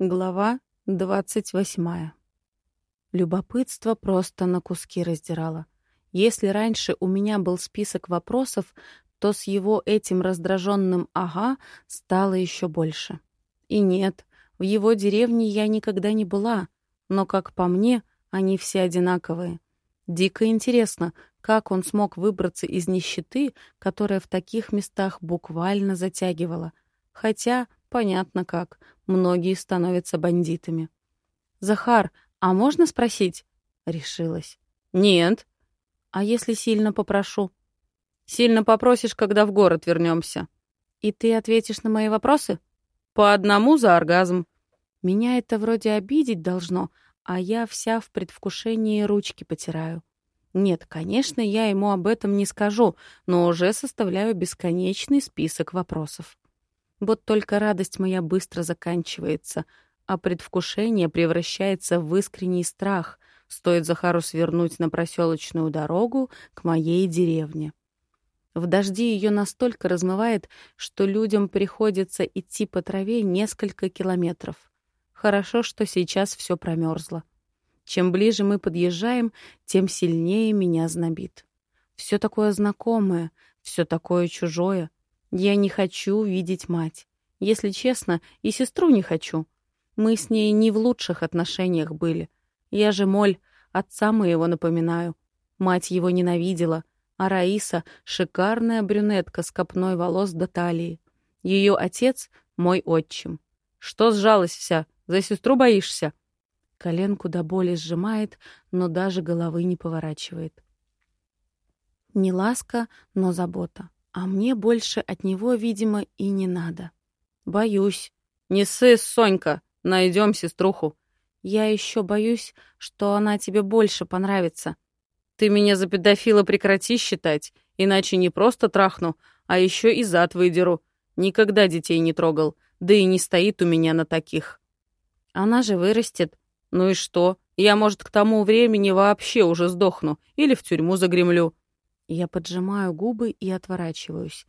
Глава двадцать восьмая. Любопытство просто на куски раздирало. Если раньше у меня был список вопросов, то с его этим раздраженным «ага» стало еще больше. И нет, в его деревне я никогда не была, но, как по мне, они все одинаковые. Дико интересно, как он смог выбраться из нищеты, которая в таких местах буквально затягивала. Хотя, понятно как — многие становятся бандитами. «Захар, а можно спросить?» — решилась. «Нет». «А если сильно попрошу?» «Сильно попросишь, когда в город вернемся». «И ты ответишь на мои вопросы?» «По одному за оргазм». Меня это вроде обидеть должно, а я вся в предвкушении ручки потираю. Нет, конечно, я ему об этом не скажу, но уже составляю бесконечный список вопросов. Вот только радость моя быстро заканчивается, а предвкушение превращается в искренний страх, стоит Захару свернуть на проселочную дорогу к моей деревне. В дожди ее настолько размывает, что людям приходится идти по траве несколько километров. Хорошо, что сейчас все промерзло. Чем ближе мы подъезжаем, тем сильнее меня знобит. Все такое знакомое, все такое чужое. Я не хочу видеть мать. Если честно, и сестру не хочу. Мы с ней не в лучших отношениях были. Я же моль, отца моего напоминаю. Мать его ненавидела, а Раиса — шикарная брюнетка с копной волос до талии. Ее отец — мой отчим. Что сжалась вся? За сестру боишься? Коленку до боли сжимает, но даже головы не поворачивает. Не ласка, но забота. А мне больше от него, видимо, и не надо. Боюсь. Не ссы, Сонька, найдем сеструху. Я еще боюсь, что она тебе больше понравится. Ты меня за педофила прекрати считать, иначе не просто трахну, а еще и зад выдеру. Никогда детей не трогал, да и не стоит у меня на таких. Она же вырастет. Ну и что? Я, может, к тому времени вообще уже сдохну или в тюрьму загремлю. Я поджимаю губы и отворачиваюсь.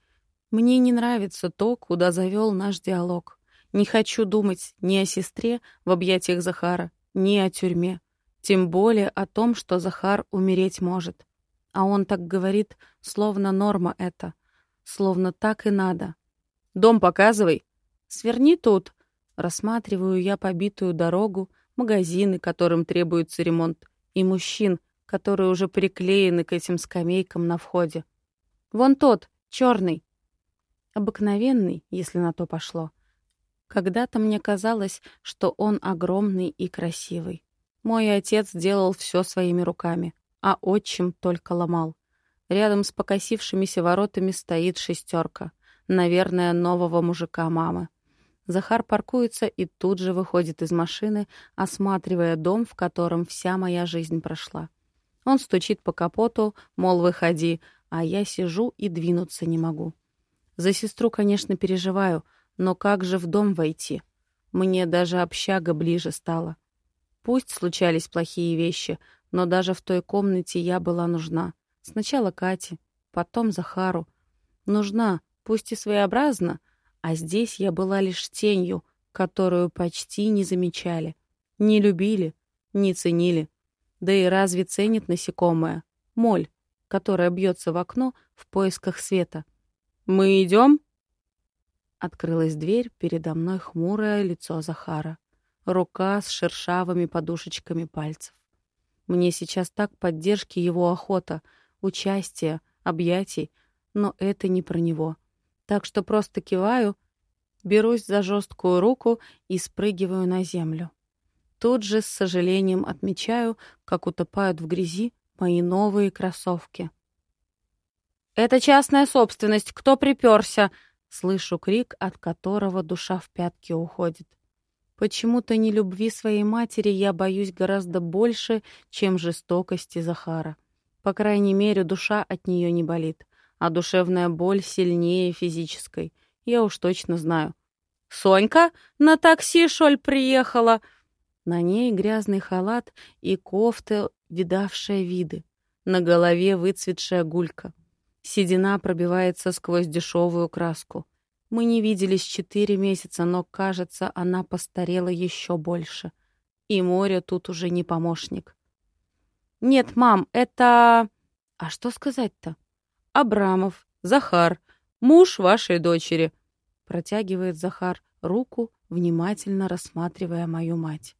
Мне не нравится то, куда завел наш диалог. Не хочу думать ни о сестре в объятиях Захара, ни о тюрьме. Тем более о том, что Захар умереть может. А он так говорит, словно норма это. Словно так и надо. «Дом показывай!» «Сверни тут!» Рассматриваю я побитую дорогу, магазины, которым требуется ремонт, и мужчин, которые уже приклеены к этим скамейкам на входе. Вон тот, черный. Обыкновенный, если на то пошло. Когда-то мне казалось, что он огромный и красивый. Мой отец делал все своими руками, а отчим только ломал. Рядом с покосившимися воротами стоит шестерка. Наверное, нового мужика мамы. Захар паркуется и тут же выходит из машины, осматривая дом, в котором вся моя жизнь прошла. Он стучит по капоту, мол, выходи, а я сижу и двинуться не могу. За сестру, конечно, переживаю, но как же в дом войти? Мне даже общага ближе стала. Пусть случались плохие вещи, но даже в той комнате я была нужна. Сначала Кате, потом Захару. Нужна, пусть и своеобразно, а здесь я была лишь тенью, которую почти не замечали. Не любили, не ценили. Да и разве ценит насекомое? Моль, которая бьется в окно в поисках света. «Мы идем?» Открылась дверь, передо мной хмурое лицо Захара. Рука с шершавыми подушечками пальцев. Мне сейчас так поддержки его охота, участия, объятий, но это не про него. Так что просто киваю, берусь за жесткую руку и спрыгиваю на землю. Тут же с сожалением отмечаю, как утопают в грязи мои новые кроссовки. «Это частная собственность! Кто приперся?» Слышу крик, от которого душа в пятки уходит. Почему-то не любви своей матери я боюсь гораздо больше, чем жестокости Захара. По крайней мере, душа от нее не болит, а душевная боль сильнее физической. Я уж точно знаю. «Сонька, на такси, шоль, приехала!» На ней грязный халат и кофта, видавшая виды. На голове выцветшая гулька. Седина пробивается сквозь дешевую краску. Мы не виделись четыре месяца, но, кажется, она постарела еще больше. И море тут уже не помощник. «Нет, мам, это...» «А что сказать-то?» «Абрамов, Захар, муж вашей дочери», — протягивает Захар руку, внимательно рассматривая мою мать.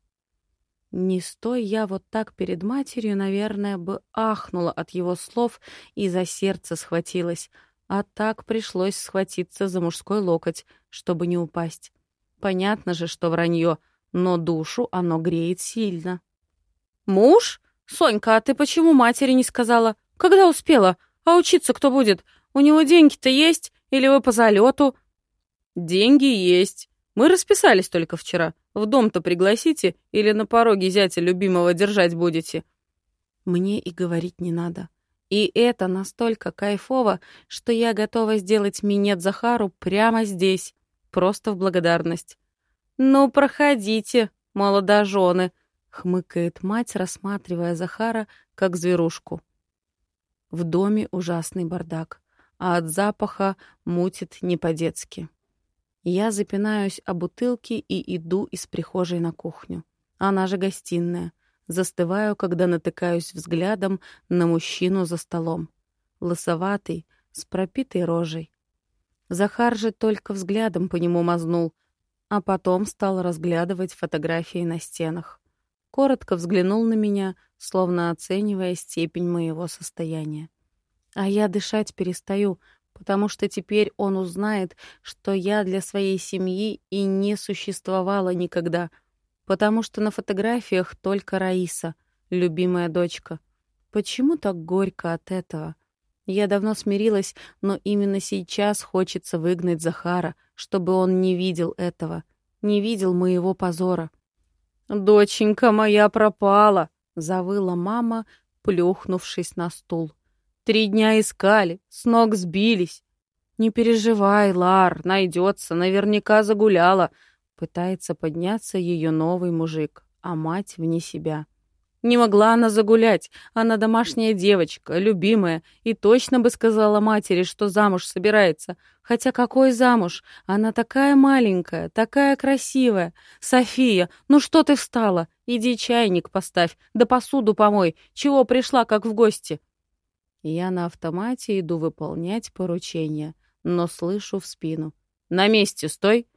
Не стой я вот так перед матерью, наверное, бы ахнула от его слов и за сердце схватилась, а так пришлось схватиться за мужской локоть, чтобы не упасть. Понятно же, что вранье, но душу оно греет сильно. «Муж? Сонька, а ты почему матери не сказала? Когда успела? А учиться кто будет? У него деньги-то есть? Или вы по залету?» «Деньги есть. Мы расписались только вчера. В дом-то пригласите или на пороге зятя любимого держать будете?» Мне и говорить не надо. И это настолько кайфово, что я готова сделать минет Захару прямо здесь, просто в благодарность. «Ну, проходите, молодожены», — хмыкает мать, рассматривая Захара как зверушку. В доме ужасный бардак, а от запаха мутит не по-детски. Я запинаюсь о бутылке и иду из прихожей на кухню. Она же гостиная. Застываю, когда натыкаюсь взглядом на мужчину за столом. Лысоватый, с пропитой рожей. Захар же только взглядом по нему мазнул, а потом стал разглядывать фотографии на стенах. Коротко взглянул на меня, словно оценивая степень моего состояния. А я дышать перестаю, потому что теперь он узнает, что я для своей семьи и не существовала никогда, потому что на фотографиях только Раиса, любимая дочка. Почему так горько от этого? Я давно смирилась, но именно сейчас хочется выгнать Захара, чтобы он не видел этого, не видел моего позора. «Доченька моя пропала!» — завыла мама, плюхнувшись на стул. Три дня искали, с ног сбились. Не переживай, Лар, найдется, наверняка загуляла. Пытается подняться ее новый мужик, а мать вне себя. Не могла она загулять, она домашняя девочка, любимая, и точно бы сказала матери, что замуж собирается. Хотя какой замуж? Она такая маленькая, такая красивая. София, ну что ты встала? Иди чайник поставь, да посуду помой. Чего пришла, как в гости? Я на автомате иду выполнять поручение, но слышу в спину. «На месте, стой!»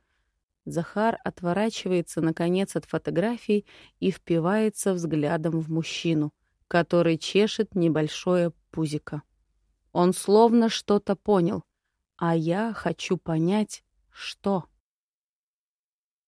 Захар отворачивается, наконец, от фотографий и впивается взглядом в мужчину, который чешет небольшое пузико. Он словно что-то понял, а я хочу понять, что.